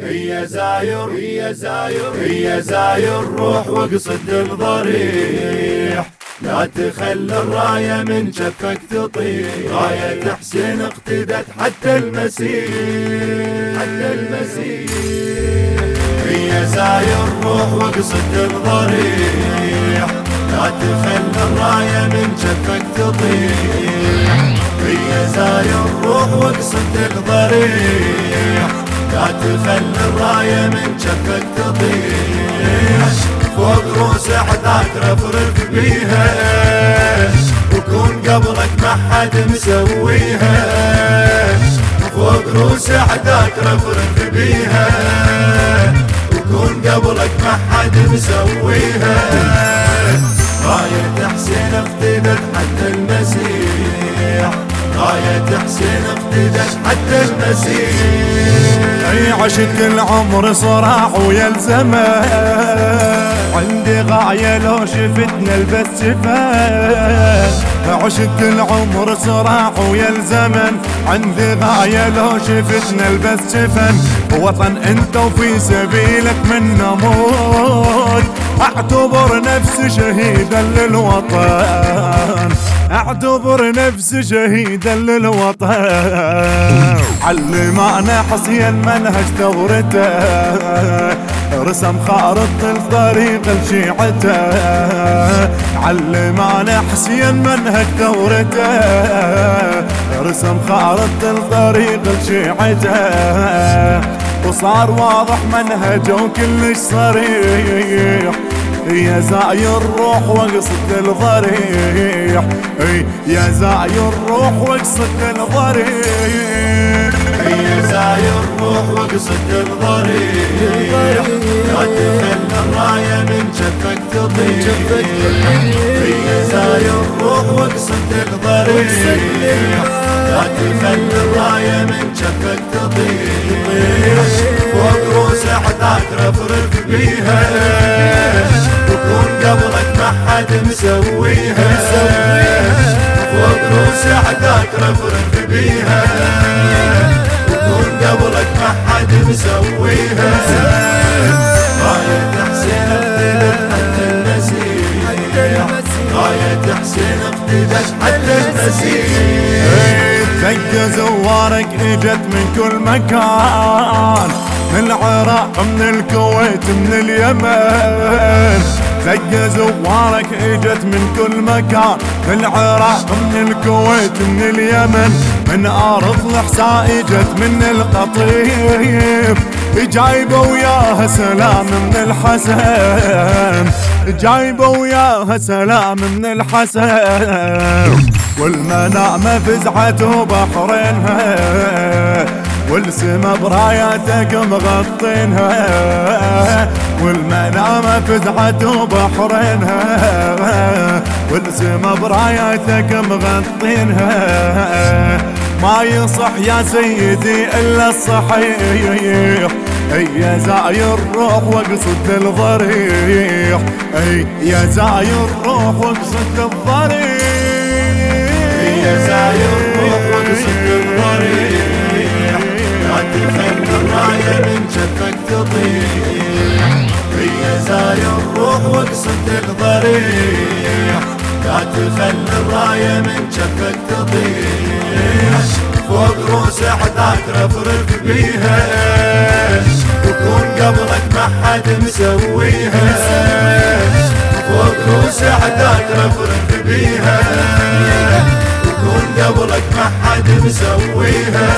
هي زاير هي زاير هي زاير روح واقصد الضريح. لا تخلي الراية من شفك تطيح. راية حسين اقتدت حتى المسيح حتى المسيح. هي زاير روح واقصد الضريح. لا تخلي الراية من شفك تطيح. هي زاير روح واقصد الضريح. لا تخلي الراية من شفك تطيح فوق روس عداك رفرف بيها وكون قبلك ما حد مسويها فوق روس عداك رفرف بيها وكون قبلك ما حد مسويها راية حسين افتدت حتى المسيح. راية حسين اقتدت حتى المسيح. اي عشق العمر صراح ويا الزمان. عندي غاية لو شفتنا البس شفان عشق العمر صراح ويا الزمن عندي غاية لو شفتنا البس شفن وطن انت وفي سبيلك من نموت. اعتبر نفسي شهيدا للوطن. اعتبر نفسي شهيدا للوطن. علمنا حصي المنهج ثورته. رسم خارطة الطريق لشيعته. علمنا حسين منهج ثورته. رسم خارطة الطريق لشيعته. وصار واضح منهجه وكلش صريح. يا زاير روح واقصد الضريح. يا زاير روح واقصد الضريح. واقصد الضريح لا تخلى الراية من شفك تضيع يا زاير روح واقصد الضريح لا تخلى الراية من شفك تضيع فوق روس عداك رفرف بيها. وكون قبلك ما حد مسويها. فوق روس عداك رفرف بيها. مسويها. راية حسين اقتدت حتى المسيح راية حسين اقتدت حتى المسيح دق زوارك إجت من كل مكان. من العراق من الكويت من اليمن. دق زوارك إجت من كل مكان. من العراق من الكويت من اليمن. من أرض الأحساء إجت من القطيف جايبه وياها سلام من الحسن. جايبه وياها سلام من الحسن. والمنام فزعته بحرينها. والسما براياتك مغطينها والمنام فزعته بحرينها والسما براياتك مغطينها. ما يصح يا سيدي إلا الصحيح يا زاير روح واقصد الضريح أي يا زاير روح واقصد الضريح. يا زاير شفك تضيع فوق روس عداك رفرف بيها وكون قبلك ما حد مسويها فوق روس عداك رفرف بيها وكون قبلك ما حد مسويها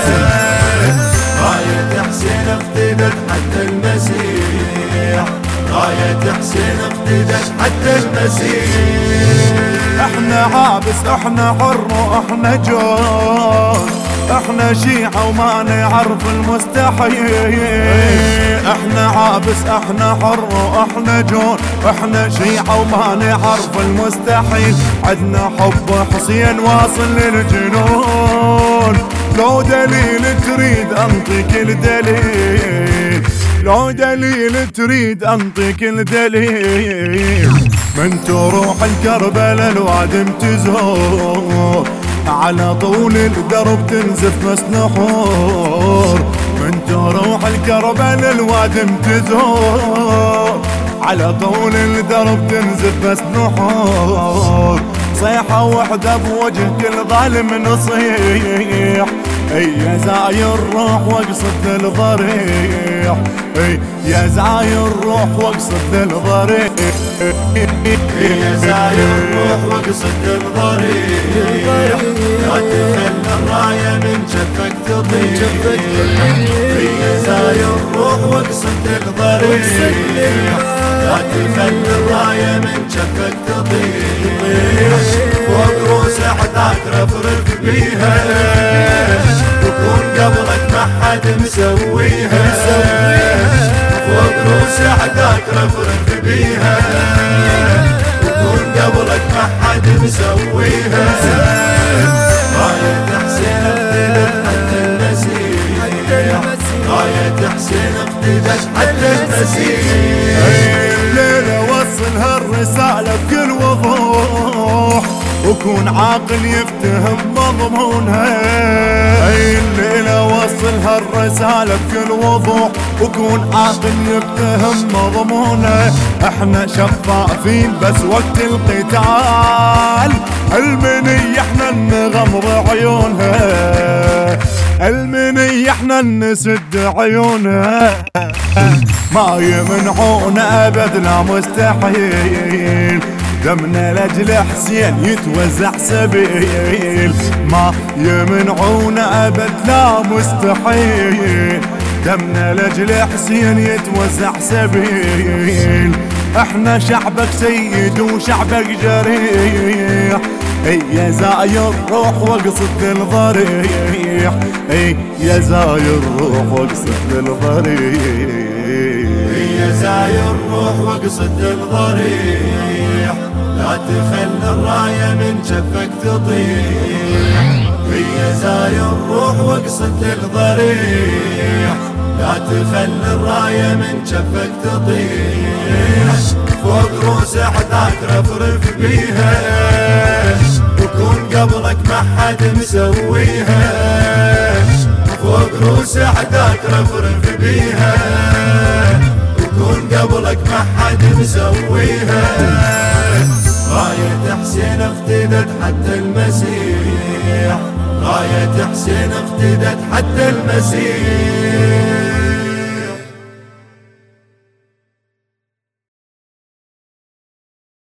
راية حسين اقتدت حتى المسيح. راية حسين اقتدت حتى المسيح. إحنا عابس إحنا حر وإحنا جون إحنا شيعة وما نعرف المستحيل. إحنا عابس إحنا حر وإحنا جون إحنا شيعة وما نعرف المستحيل. عدنا حب حسين واصل للجنون. لو دليل تريد أنطيك الدليل. لو دليل تريد أنطيك الدليل. من تروح الكربلاء الوادم تزور على طول الدرب تنزف مسنحور من تروح كربل الوادم تزور على طول الدرب تنزف بس نحور صيحة وحدة بوجه كل ظالم نصيح. أي يا زاير روح واقصد الضريح. أي يا زاير روح واقصد الضريح. يا زاير روح واقصد الضريح لا تخلى الراية من جفك تضيع يا زاير روح واقصد الضريح لا تخلى الراية من جفك تضيع فوق روس عداك رفرف بيها تكون قبلك ما حد مسويها عداك رفرف بيها. تكون قبلك ما حد مسويها. راية حسين اقتدت حتى المسيح. راية حسين اقتدت حتى المسيح. الليلة وصلها الرسالة بكل وكون عاقل يفتهم مضمونها. أي الليلة وصلها الرسالة بكل وضوح وكون عاقل يفتهم مضمونها. إحنا شفافين بس وقت القتال. المني إحنا نغمض عيونها. المني إحنا نسد عيونها. ما يمنعون أبد لا مستحيل. دمنا لأجل حسين يتوزع سبيل. ما يمنعون أبد لا مستحيل. دمنا لأجل حسين يتوزع سبيل. إحنا شعبك سيد وشعبك جريح. اي يا زاير روح واقصد الضريح. اي يا زاير روح واقصد الضريح. يا زاير روح واقصد الضريح. لا تخلي الراية من جفك تضيع يا زاير روح واقصد الضريح. لا تخلي الراية من جفك تضيع فوق روس عداك رفرف بيها. وكون قبلك ما حد مسويها. فوق روس عداك رفرف بيها. قبلك ما حد مسويها. راية حسين اقتدت حتى المسيح. راية حسين اقتدت حتى المسيح.